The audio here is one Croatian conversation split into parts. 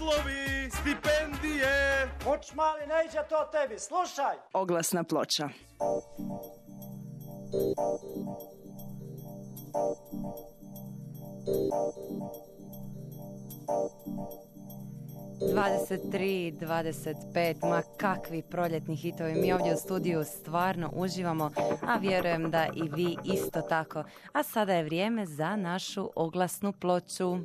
Poslovi, stipendije. Uč mali, ne iđe to tebi, slušaj. Oglasna ploča. Dvadeset tri, dvadeset pet, ma kakvi proljetni hitovi. Mi ovdje u studiju stvarno uživamo, a vjerujem da i vi isto tako. A sada je vrijeme za našu oglasnu ploču.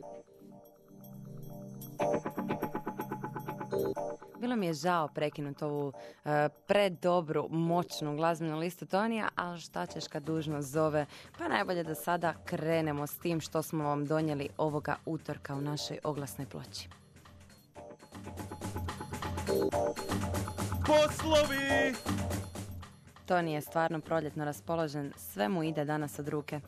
Bilo mi je žao prekinuti ovu e, predobru, moćnu glazbenu listu Tonija, ali šta ćeš kad dužnost zove? Pa najbolje da sada krenemo s tim što smo vam donijeli ovoga utorka u našoj oglasnoj ploči. Poslovi. Toni je stvarno proljetno raspoložen, sve mu ide danas od ruke.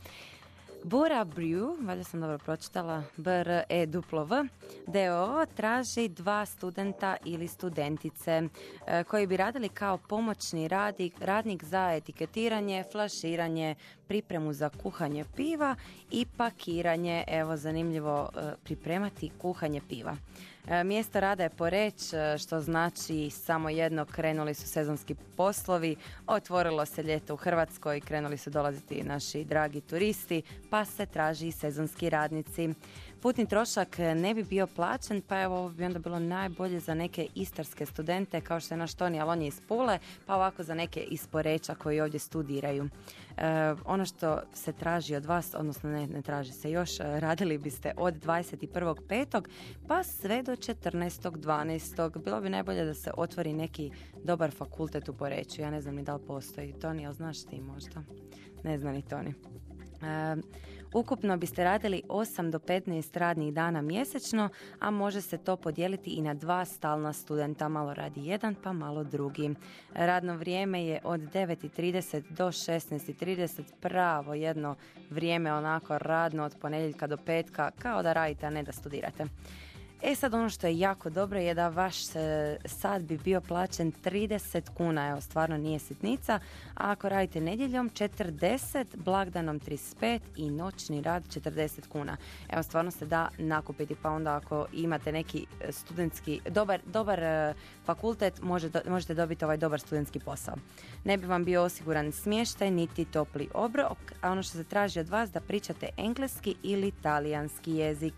Bura Brew, valjda sam dobro pročitala, BR E duplo V, DO traži dva studenta ili studentice e, koji bi radili kao pomoćni radnik, radnik za etiketiranje, flaširanje, pripremu za kuhanje piva i pakiranje, evo zanimljivo, e, pripremati kuhanje piva. E, mjesto rada je Poreć, e, što znači samo jedno, krenuli su sezonski poslovi, otvorilo se ljeto u Hrvatskoj, krenuli su dolaziti naši dragi turisti, pa se traži i sezonski radnici. Putni trošak ne bi bio plaćen, pa evo ovo bi onda bilo najbolje za neke istarske studente, kao što je naš Toni, ali on je iz Pule, pa ovako za neke iz Poreća koji ovdje studiraju. E, ono što se traži od vas, odnosno ne, ne traži se još, radili biste od 21.5. pa sve do 14.12. Bilo bi najbolje da se otvori neki dobar fakultet u Poreću. Ja ne znam ni da li postoji. Toni, ali znaš ti možda? Ne znam ni Toni. E, ukupno biste radili 8 do 15 radnih dana mjesečno, a može se to podijeliti i na dva stalna studenta, malo radi jedan pa malo drugi. Radno vrijeme je od 9.30 do 16.30, pravo jedno vrijeme onako radno od ponedjeljka do petka, kao da radite, a ne da studirate. E sad ono što je jako dobro je da vaš e, sad bi bio plaćen 30 kuna, evo stvarno nije sitnica, a ako radite nedjeljom 40, blagdanom 35 i noćni rad 40 kuna. Evo stvarno se da nakupiti pa onda ako imate neki studentski, dobar, dobar e, fakultet možete dobiti ovaj dobar studentski posao. Ne bi vam bio osiguran smještaj niti topli obrok, a ono što se traži od vas da pričate engleski ili talijanski jezik.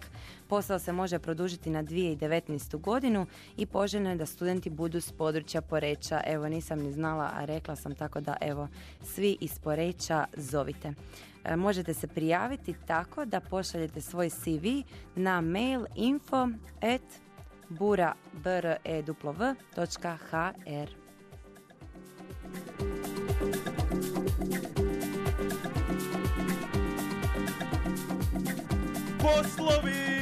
Posao se može produžiti na 2019. godinu i poželjno je da studenti budu s područja Poreća. Evo nisam ni znala, a rekla sam tako da evo svi iz Poreća zovite. E, možete se prijaviti tako da pošaljete svoj CV na mail info at bura.hr. Poslovi.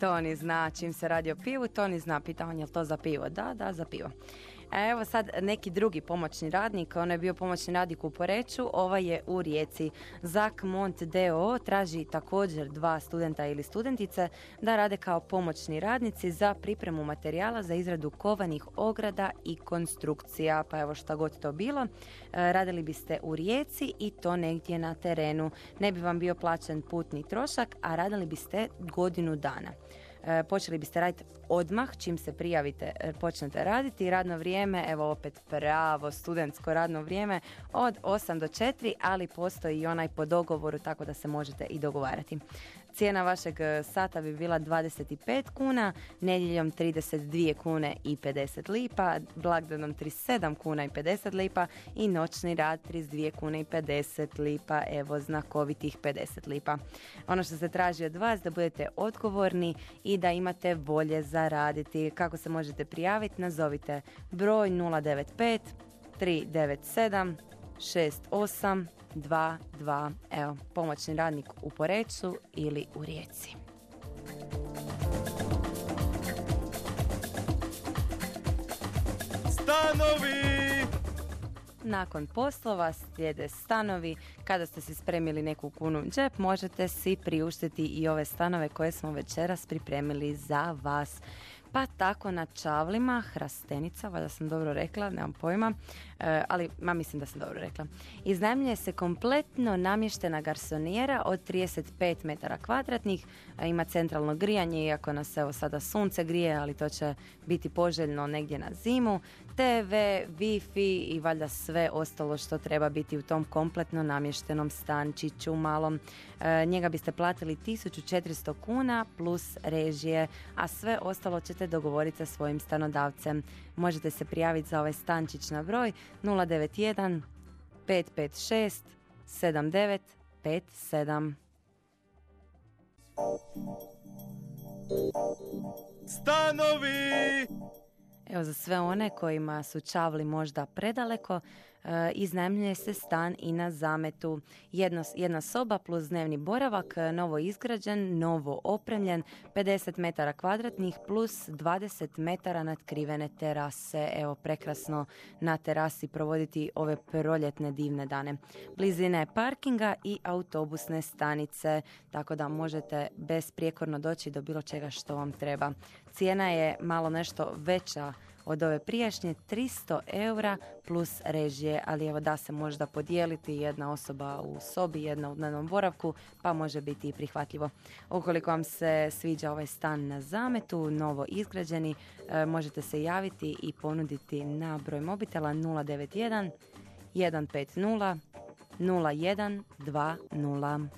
Toni zna čim se radi o pivu, Toni zna, pita on je li to za pivo? Da, da, za pivo. A evo sad neki drugi pomoćni radnik, on je bio pomoćni radnik u Poreću, ova je u Rijeci. Zak Mont DO traži također dva studenta ili studentice da rade kao pomoćni radnici za pripremu materijala za izradu kovanih ograda i konstrukcija. Pa evo šta god to bilo, e, radili biste u Rijeci i to negdje na terenu. Ne bi vam bio plaćen putni trošak, a radili biste godinu dana. E, počeli biste raditi odmah čim se prijavite e, počnete raditi. Radno vrijeme evo opet pravo studentsko radno vrijeme od 8 do 4 ali postoji i onaj po dogovoru tako da se možete i dogovarati Cijena vašeg e, sata bi bila 25 kuna, nedjeljom 32 kune i 50 lipa, blagdanom 37 kuna i 50 lipa i noćni rad 32 kune i 50 lipa, evo znakovitih 50 lipa. Ono što se traži od vas da budete odgovorni i da imate volje za raditi. Kako se možete prijaviti? Nazovite broj 095 397 6822. Evo, pomoćni radnik u Poreću ili u Rijeci. Stanovi! Nakon poslova slijede stanovi. Kada ste si spremili neku kunu džep, možete si priuštiti i ove stanove koje smo večeras pripremili za vas. Pa tako na Čavlima, Hrastenica, valjda sam dobro rekla, nemam pojma, e, ali ma mislim da sam dobro rekla. Iznajmljuje se kompletno namještena garsonijera od 35 metara kvadratnih, ima centralno grijanje, iako nas evo sada sunce grije, ali to će biti poželjno negdje na zimu, TV, Wi-Fi i valjda sve ostalo što treba biti u tom kompletno namještenom stančiću malom. E, njega biste platili 1400 kuna plus režije, a sve ostalo ćete dogovoriti sa svojim stanodavcem. Možete se prijaviti za ovaj stančić na broj 091 556 7957. Stanovi! Evo za sve one kojima su čavli možda predaleko, iznajmljuje se stan i na zametu. Jedno, jedna soba plus dnevni boravak, e, novo izgrađen, novo opremljen, 50 metara kvadratnih plus 20 metara nadkrivene terase. Evo prekrasno na terasi provoditi ove proljetne divne dane. Blizine parkinga i autobusne stanice, tako da možete besprijekorno doći do bilo čega što vam treba. Cijena je malo nešto veća od ove prijašnje 300 eura plus režije, ali evo da se možda podijeliti jedna osoba u sobi, jedna u dnevnom boravku, pa može biti i prihvatljivo. Ukoliko vam se sviđa ovaj stan na zametu, novo izgrađeni, e, možete se javiti i ponuditi na broj mobitela 091 150 0120.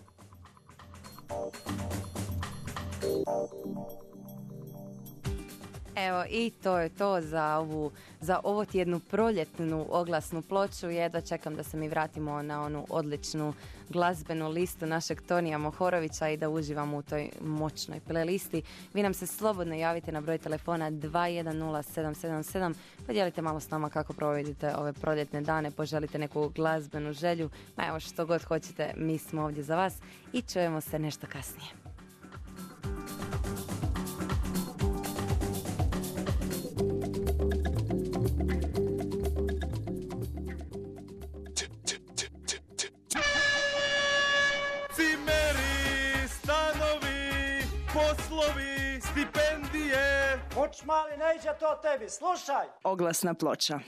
Evo i to je to za ovu za ovo tjednu proljetnu oglasnu ploču. Jedva čekam da se mi vratimo na onu odličnu glazbenu listu našeg Tonija Mohorovića i da uživamo u toj moćnoj playlisti. Vi nam se slobodno javite na broj telefona 210777. Podijelite malo s nama kako provodite ove proljetne dane, poželite neku glazbenu želju. Ma evo što god hoćete, mi smo ovdje za vas i čujemo se nešto kasnije. Uč mali, ne to tebi, slušaj! Oglasna ploča.